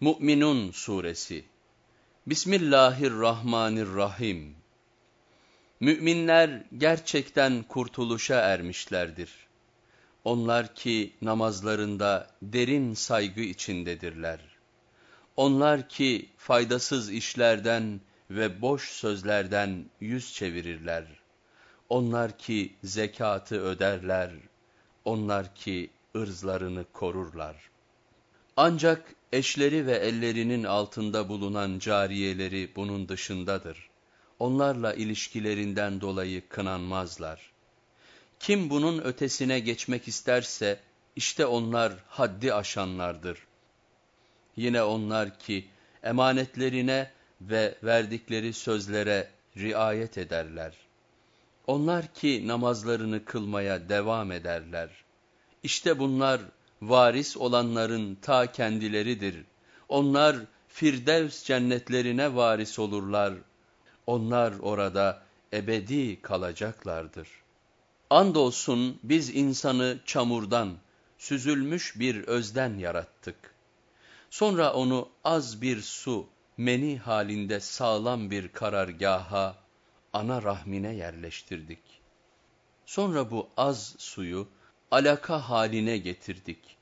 Mü'minun Suresi Bismillahirrahmanirrahim Mü'minler gerçekten kurtuluşa ermişlerdir. Onlar ki namazlarında derin saygı içindedirler. Onlar ki faydasız işlerden ve boş sözlerden yüz çevirirler. Onlar ki zekatı öderler. Onlar ki ırzlarını korurlar. Ancak eşleri ve ellerinin altında bulunan cariyeleri bunun dışındadır. Onlarla ilişkilerinden dolayı kınanmazlar. Kim bunun ötesine geçmek isterse, işte onlar haddi aşanlardır. Yine onlar ki emanetlerine ve verdikleri sözlere riayet ederler. Onlar ki namazlarını kılmaya devam ederler. İşte bunlar varis olanların ta kendileridir. Onlar Firdevs cennetlerine varis olurlar. Onlar orada ebedi kalacaklardır. Andolsun biz insanı çamurdan, süzülmüş bir özden yarattık. Sonra onu az bir su, meni halinde sağlam bir karargaha, ana rahmine yerleştirdik. Sonra bu az suyu, alaka haline getirdik.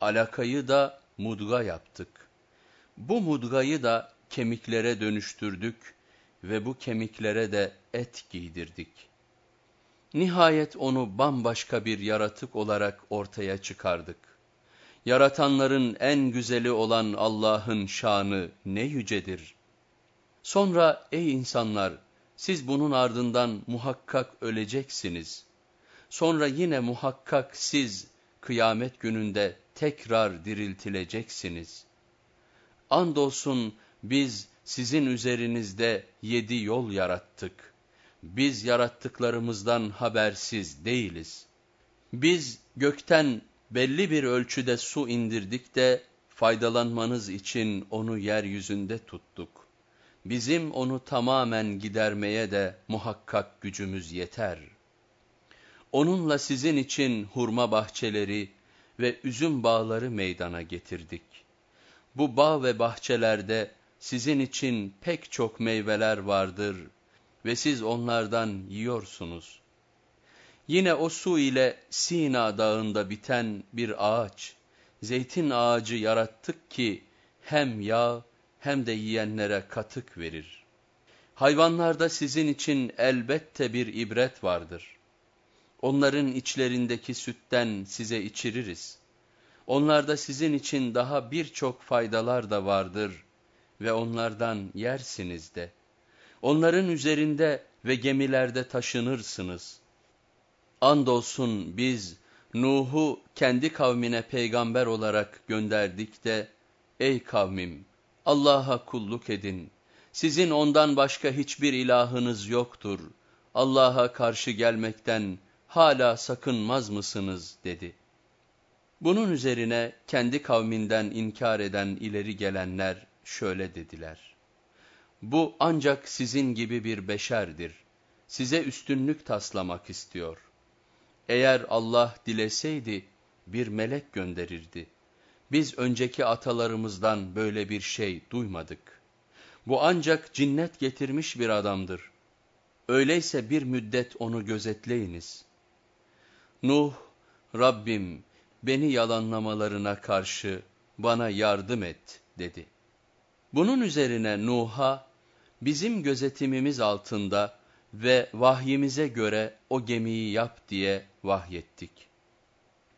Alakayı da mudga yaptık. Bu mudgayı da kemiklere dönüştürdük ve bu kemiklere de et giydirdik. Nihayet onu bambaşka bir yaratık olarak ortaya çıkardık. Yaratanların en güzeli olan Allah'ın şanı ne yücedir. Sonra ey insanlar siz bunun ardından muhakkak öleceksiniz.'' Sonra yine muhakkak siz kıyamet gününde tekrar diriltileceksiniz. Andolsun biz sizin üzerinizde yedi yol yarattık. Biz yarattıklarımızdan habersiz değiliz. Biz gökten belli bir ölçüde su indirdik de faydalanmanız için onu yeryüzünde tuttuk. Bizim onu tamamen gidermeye de muhakkak gücümüz yeter.'' Onunla sizin için hurma bahçeleri ve üzüm bağları meydana getirdik. Bu bağ ve bahçelerde sizin için pek çok meyveler vardır ve siz onlardan yiyorsunuz. Yine o su ile Sina dağında biten bir ağaç, zeytin ağacı yarattık ki hem yağ hem de yiyenlere katık verir. Hayvanlarda sizin için elbette bir ibret vardır.'' Onların içlerindeki sütten size içiririz. Onlarda sizin için daha birçok faydalar da vardır ve onlardan yersiniz de. Onların üzerinde ve gemilerde taşınırsınız. Andolsun biz Nuh'u kendi kavmine peygamber olarak gönderdik de, Ey kavmim! Allah'a kulluk edin. Sizin ondan başka hiçbir ilahınız yoktur. Allah'a karşı gelmekten, hala sakınmaz mısınız dedi. Bunun üzerine kendi kavminden inkar eden ileri gelenler şöyle dediler. Bu ancak sizin gibi bir beşerdir. Size üstünlük taslamak istiyor. Eğer Allah dileseydi bir melek gönderirdi. Biz önceki atalarımızdan böyle bir şey duymadık. Bu ancak cinnet getirmiş bir adamdır. Öyleyse bir müddet onu gözetleyiniz.'' Nuh, Rabbim beni yalanlamalarına karşı bana yardım et dedi. Bunun üzerine Nuh'a bizim gözetimimiz altında ve vahyimize göre o gemiyi yap diye vahyettik.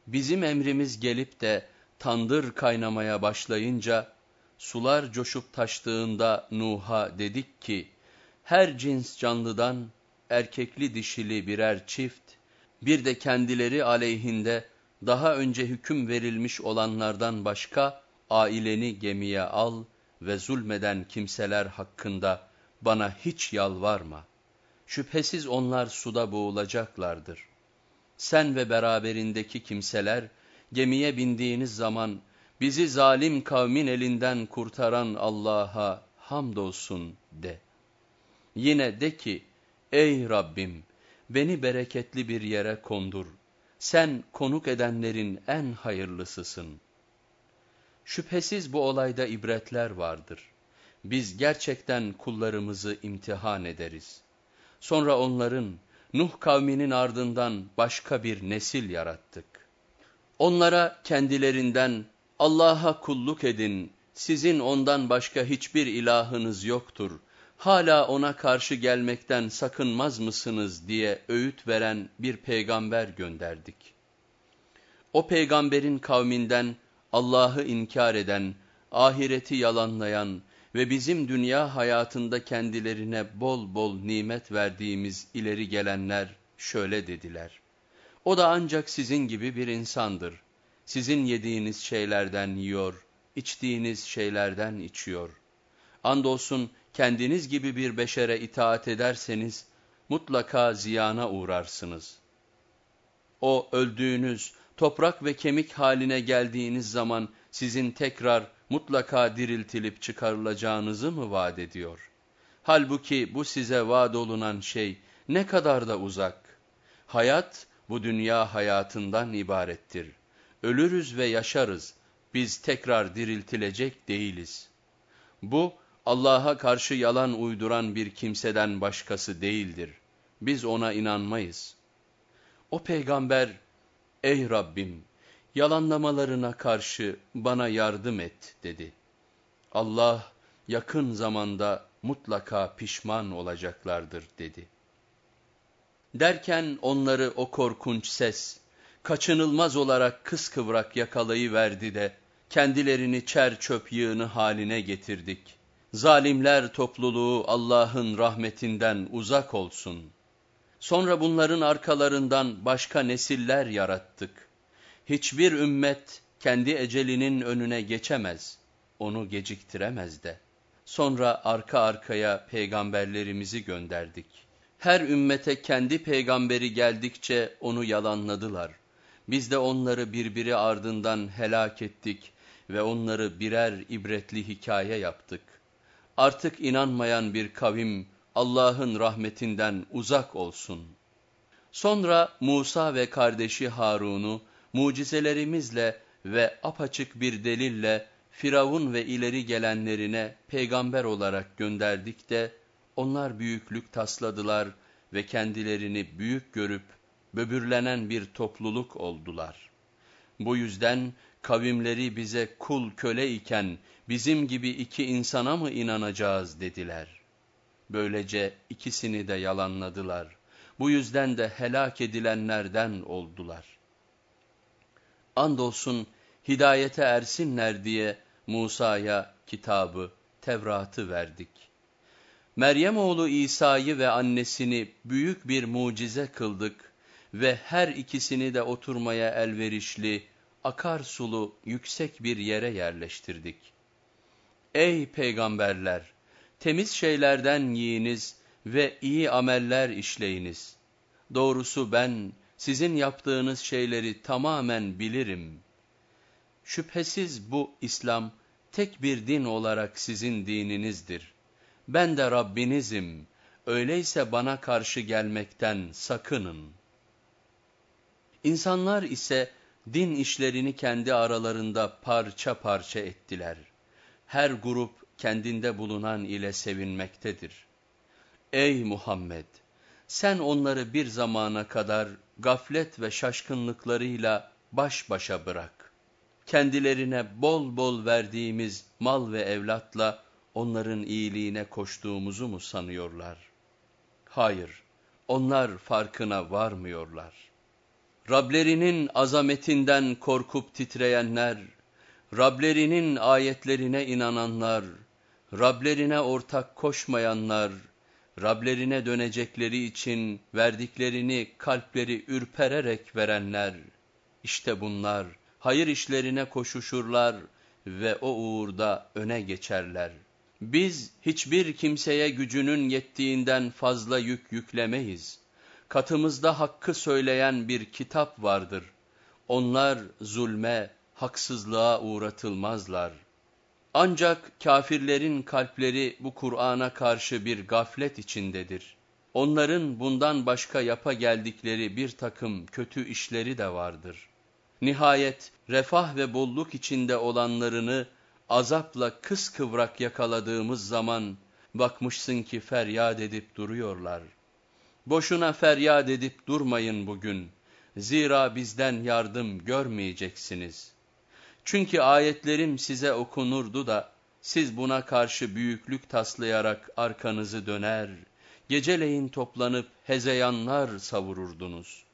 Bizim emrimiz gelip de tandır kaynamaya başlayınca, sular coşup taştığında Nuh'a dedik ki, her cins canlıdan erkekli dişili birer çift, bir de kendileri aleyhinde daha önce hüküm verilmiş olanlardan başka aileni gemiye al ve zulmeden kimseler hakkında bana hiç yalvarma. Şüphesiz onlar suda boğulacaklardır. Sen ve beraberindeki kimseler gemiye bindiğiniz zaman bizi zalim kavmin elinden kurtaran Allah'a hamdolsun de. Yine de ki ey Rabbim beni bereketli bir yere kondur. Sen konuk edenlerin en hayırlısısın. Şüphesiz bu olayda ibretler vardır. Biz gerçekten kullarımızı imtihan ederiz. Sonra onların, Nuh kavminin ardından başka bir nesil yarattık. Onlara kendilerinden Allah'a kulluk edin, sizin ondan başka hiçbir ilahınız yoktur, hala ona karşı gelmekten sakınmaz mısınız diye öğüt veren bir peygamber gönderdik. O peygamberin kavminden Allah'ı inkar eden, ahireti yalanlayan ve bizim dünya hayatında kendilerine bol bol nimet verdiğimiz ileri gelenler şöyle dediler. O da ancak sizin gibi bir insandır. Sizin yediğiniz şeylerden yiyor, içtiğiniz şeylerden içiyor. Andolsun kendiniz gibi bir beşere itaat ederseniz mutlaka ziyana uğrarsınız. O öldüğünüz, toprak ve kemik haline geldiğiniz zaman sizin tekrar mutlaka diriltilip çıkarılacağınızı mı vaat ediyor? Halbuki bu size vaat olunan şey ne kadar da uzak. Hayat bu dünya hayatından ibarettir. Ölürüz ve yaşarız, biz tekrar diriltilecek değiliz. Bu Allah'a karşı yalan uyduran bir kimseden başkası değildir. Biz ona inanmayız. O peygamber, ey Rabbim, yalanlamalarına karşı bana yardım et dedi. Allah yakın zamanda mutlaka pişman olacaklardır dedi. Derken onları o korkunç ses, kaçınılmaz olarak kıskıvrak yakalayıverdi de, kendilerini çer çöp yığını haline getirdik. Zalimler topluluğu Allah'ın rahmetinden uzak olsun. Sonra bunların arkalarından başka nesiller yarattık. Hiçbir ümmet kendi ecelinin önüne geçemez, onu geciktiremez de. Sonra arka arkaya peygamberlerimizi gönderdik. Her ümmete kendi peygamberi geldikçe onu yalanladılar. Biz de onları birbiri ardından helak ettik ve onları birer ibretli hikaye yaptık. Artık inanmayan bir kavim Allah'ın rahmetinden uzak olsun. Sonra Musa ve kardeşi Harun'u mucizelerimizle ve apaçık bir delille Firavun ve ileri gelenlerine peygamber olarak gönderdik de onlar büyüklük tasladılar ve kendilerini büyük görüp böbürlenen bir topluluk oldular. Bu yüzden kavimleri bize kul köle iken bizim gibi iki insana mı inanacağız dediler. Böylece ikisini de yalanladılar. Bu yüzden de helak edilenlerden oldular. Andolsun hidayete ersinler diye Musa'ya kitabı, Tevrat'ı verdik. Meryem oğlu İsa'yı ve annesini büyük bir mucize kıldık ve her ikisini de oturmaya elverişli, akarsulu yüksek bir yere yerleştirdik. Ey peygamberler! Temiz şeylerden yiyiniz ve iyi ameller işleyiniz. Doğrusu ben sizin yaptığınız şeyleri tamamen bilirim. Şüphesiz bu İslam tek bir din olarak sizin dininizdir. Ben de Rabbinizim, öyleyse bana karşı gelmekten sakının. İnsanlar ise din işlerini kendi aralarında parça parça ettiler. Her grup kendinde bulunan ile sevinmektedir. Ey Muhammed! Sen onları bir zamana kadar gaflet ve şaşkınlıklarıyla baş başa bırak. Kendilerine bol bol verdiğimiz mal ve evlatla onların iyiliğine koştuğumuzu mu sanıyorlar? Hayır, onlar farkına varmıyorlar. Rablerinin azametinden korkup titreyenler, Rablerinin ayetlerine inananlar, Rablerine ortak koşmayanlar, Rablerine dönecekleri için verdiklerini kalpleri ürpererek verenler, işte bunlar hayır işlerine koşuşurlar ve o uğurda öne geçerler. Biz hiçbir kimseye gücünün yettiğinden fazla yük yüklemeyiz. Katımızda hakkı söyleyen bir kitap vardır. Onlar zulme, haksızlığa uğratılmazlar.'' Ancak kafirlerin kalpleri bu Kur'an'a karşı bir gaflet içindedir. Onların bundan başka yapa geldikleri bir takım kötü işleri de vardır. Nihayet refah ve bolluk içinde olanlarını azapla kıskıvrak yakaladığımız zaman bakmışsın ki feryat edip duruyorlar. Boşuna feryat edip durmayın bugün. Zira bizden yardım görmeyeceksiniz. Çünkü ayetlerim size okunurdu da siz buna karşı büyüklük taslayarak arkanızı döner, geceleyin toplanıp hezeyanlar savururdunuz.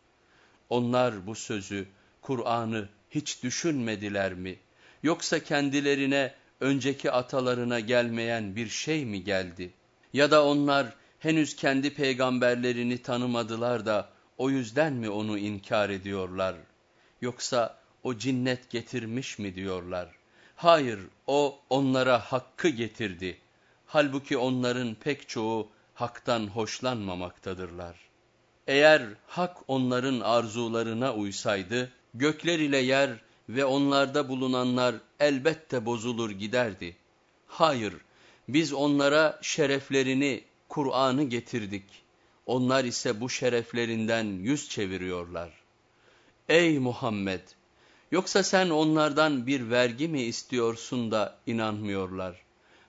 Onlar bu sözü, Kur'an'ı hiç düşünmediler mi? Yoksa kendilerine, önceki atalarına gelmeyen bir şey mi geldi? Ya da onlar henüz kendi peygamberlerini tanımadılar da o yüzden mi onu inkar ediyorlar? Yoksa o cinnet getirmiş mi diyorlar? Hayır, o onlara hakkı getirdi. Halbuki onların pek çoğu haktan hoşlanmamaktadırlar. Eğer hak onların arzularına uysaydı, gökler ile yer ve onlarda bulunanlar elbette bozulur giderdi. Hayır, biz onlara şereflerini, Kur'an'ı getirdik. Onlar ise bu şereflerinden yüz çeviriyorlar. Ey Muhammed! Yoksa sen onlardan bir vergi mi istiyorsun da inanmıyorlar?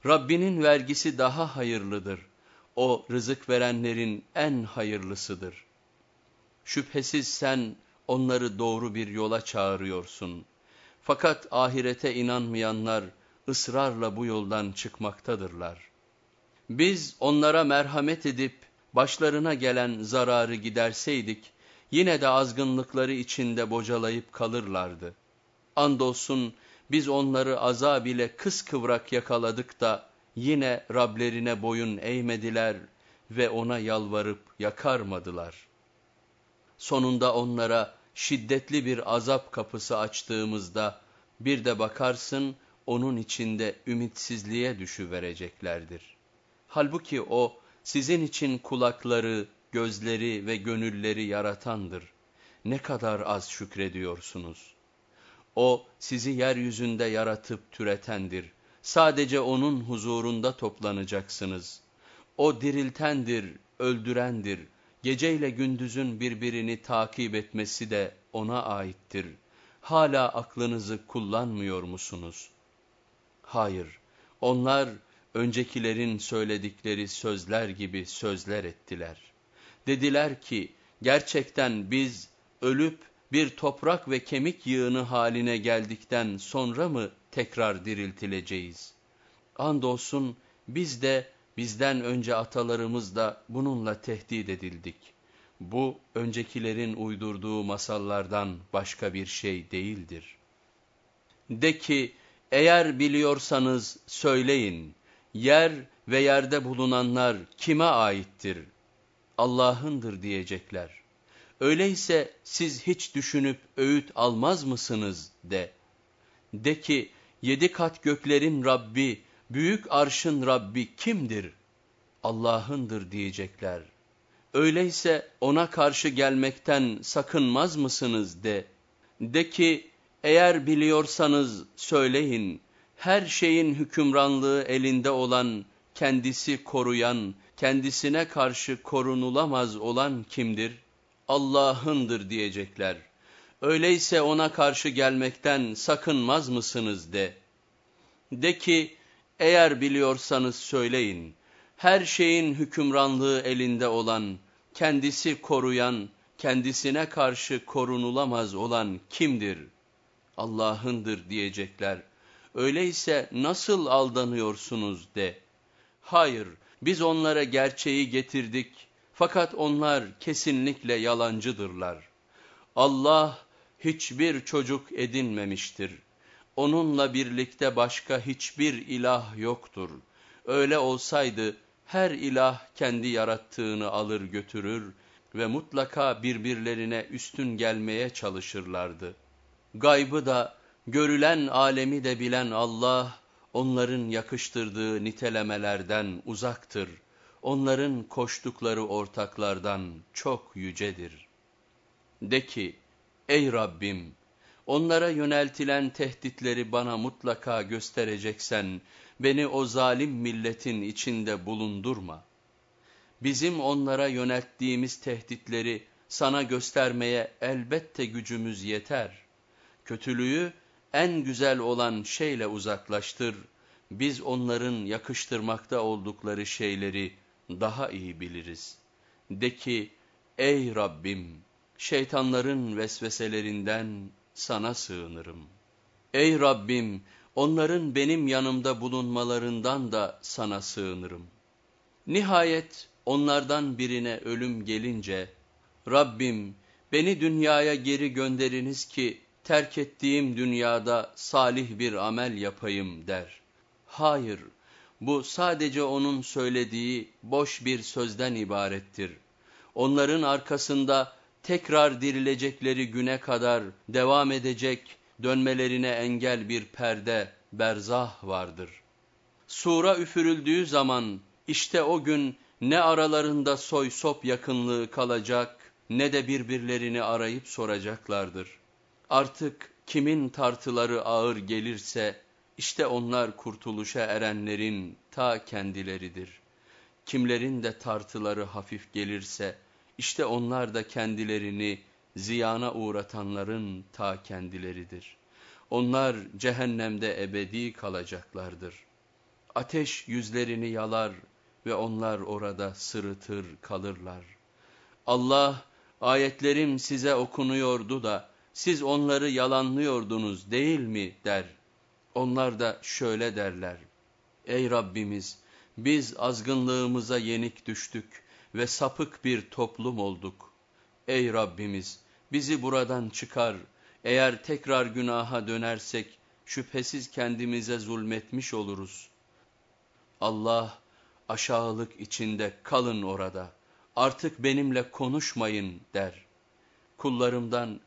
Rabbinin vergisi daha hayırlıdır. O rızık verenlerin en hayırlısıdır. Şüphesiz sen onları doğru bir yola çağırıyorsun. Fakat ahirete inanmayanlar ısrarla bu yoldan çıkmaktadırlar. Biz onlara merhamet edip başlarına gelen zararı giderseydik, yine de azgınlıkları içinde bocalayıp kalırlardı. Andolsun biz onları azab ile kıskıvrak yakaladık da yine Rablerine boyun eğmediler ve ona yalvarıp yakarmadılar. Sonunda onlara şiddetli bir azap kapısı açtığımızda bir de bakarsın onun içinde ümitsizliğe düşüvereceklerdir. Halbuki o sizin için kulakları, gözleri ve gönülleri yaratandır. Ne kadar az şükrediyorsunuz. O sizi yeryüzünde yaratıp türetendir. Sadece onun huzurunda toplanacaksınız. O diriltendir, öldürendir. Geceyle gündüzün birbirini takip etmesi de ona aittir. Hala aklınızı kullanmıyor musunuz? Hayır, onlar öncekilerin söyledikleri sözler gibi sözler ettiler. Dediler ki, gerçekten biz ölüp bir toprak ve kemik yığını haline geldikten sonra mı tekrar diriltileceğiz? Andolsun biz de bizden önce atalarımız da bununla tehdit edildik. Bu öncekilerin uydurduğu masallardan başka bir şey değildir. De ki eğer biliyorsanız söyleyin yer ve yerde bulunanlar kime aittir? Allah'ındır diyecekler. Öyleyse siz hiç düşünüp öğüt almaz mısınız de. De ki yedi kat göklerin Rabbi, büyük arşın Rabbi kimdir? Allah'ındır diyecekler. Öyleyse ona karşı gelmekten sakınmaz mısınız de. De ki eğer biliyorsanız söyleyin, her şeyin hükümranlığı elinde olan, kendisi koruyan, kendisine karşı korunulamaz olan kimdir? Allah'ındır diyecekler. Öyleyse ona karşı gelmekten sakınmaz mısınız de. De ki, eğer biliyorsanız söyleyin, her şeyin hükümranlığı elinde olan, kendisi koruyan, kendisine karşı korunulamaz olan kimdir? Allah'ındır diyecekler. Öyleyse nasıl aldanıyorsunuz de. Hayır, biz onlara gerçeği getirdik fakat onlar kesinlikle yalancıdırlar. Allah hiçbir çocuk edinmemiştir. Onunla birlikte başka hiçbir ilah yoktur. Öyle olsaydı her ilah kendi yarattığını alır götürür ve mutlaka birbirlerine üstün gelmeye çalışırlardı. Gaybı da görülen alemi de bilen Allah, onların yakıştırdığı nitelemelerden uzaktır. Onların koştukları ortaklardan çok yücedir. De ki, ey Rabbim, onlara yöneltilen tehditleri bana mutlaka göstereceksen, beni o zalim milletin içinde bulundurma. Bizim onlara yönelttiğimiz tehditleri sana göstermeye elbette gücümüz yeter.'' Kötülüğü en güzel olan şeyle uzaklaştır. Biz onların yakıştırmakta oldukları şeyleri daha iyi biliriz. De ki, ey Rabbim, şeytanların vesveselerinden sana sığınırım. Ey Rabbim, onların benim yanımda bulunmalarından da sana sığınırım. Nihayet onlardan birine ölüm gelince, Rabbim beni dünyaya geri gönderiniz ki terk ettiğim dünyada salih bir amel yapayım der. Hayır, bu sadece onun söylediği boş bir sözden ibarettir. Onların arkasında tekrar dirilecekleri güne kadar devam edecek dönmelerine engel bir perde, berzah vardır. Sura üfürüldüğü zaman işte o gün ne aralarında soy sop yakınlığı kalacak ne de birbirlerini arayıp soracaklardır. Artık kimin tartıları ağır gelirse işte onlar kurtuluşa erenlerin ta kendileridir. Kimlerin de tartıları hafif gelirse işte onlar da kendilerini ziyana uğratanların ta kendileridir. Onlar cehennemde ebedi kalacaklardır. Ateş yüzlerini yalar ve onlar orada sırıtır kalırlar. Allah ayetlerim size okunuyordu da siz onları yalanlıyordunuz değil mi der. Onlar da şöyle derler. Ey Rabbimiz biz azgınlığımıza yenik düştük ve sapık bir toplum olduk. Ey Rabbimiz bizi buradan çıkar. Eğer tekrar günaha dönersek şüphesiz kendimize zulmetmiş oluruz. Allah aşağılık içinde kalın orada. Artık benimle konuşmayın der. Kullarımdan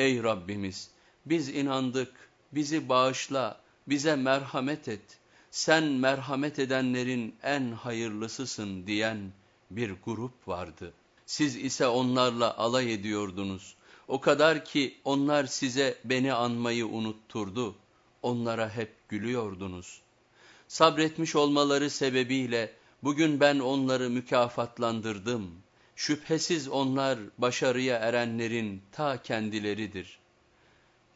ey Rabbimiz biz inandık bizi bağışla bize merhamet et. Sen merhamet edenlerin en hayırlısısın diyen bir grup vardı. Siz ise onlarla alay ediyordunuz. O kadar ki onlar size beni anmayı unutturdu. Onlara hep gülüyordunuz. Sabretmiş olmaları sebebiyle bugün ben onları mükafatlandırdım. Şüphesiz onlar başarıya erenlerin ta kendileridir.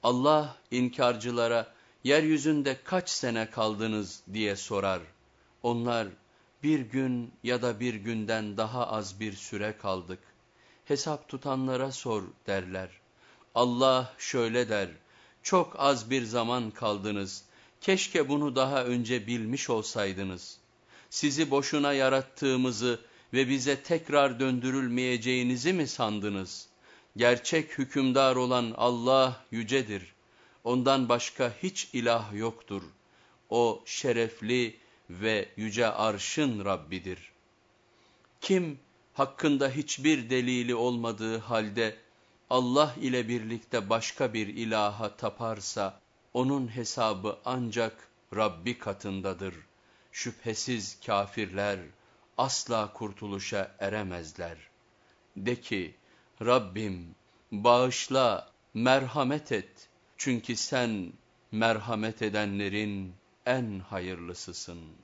Allah inkarcılara yeryüzünde kaç sene kaldınız diye sorar. Onlar bir gün ya da bir günden daha az bir süre kaldık. Hesap tutanlara sor derler. Allah şöyle der, çok az bir zaman kaldınız, keşke bunu daha önce bilmiş olsaydınız. Sizi boşuna yarattığımızı ve bize tekrar döndürülmeyeceğinizi mi sandınız? Gerçek hükümdar olan Allah yücedir. Ondan başka hiç ilah yoktur. O şerefli ve yüce arşın Rabbidir. Kim hakkında hiçbir delili olmadığı halde Allah ile birlikte başka bir ilaha taparsa onun hesabı ancak Rabbi katındadır. Şüphesiz kafirler asla kurtuluşa eremezler. De ki Rabbim bağışla, merhamet et çünkü sen merhamet edenlerin en hayırlısısın.''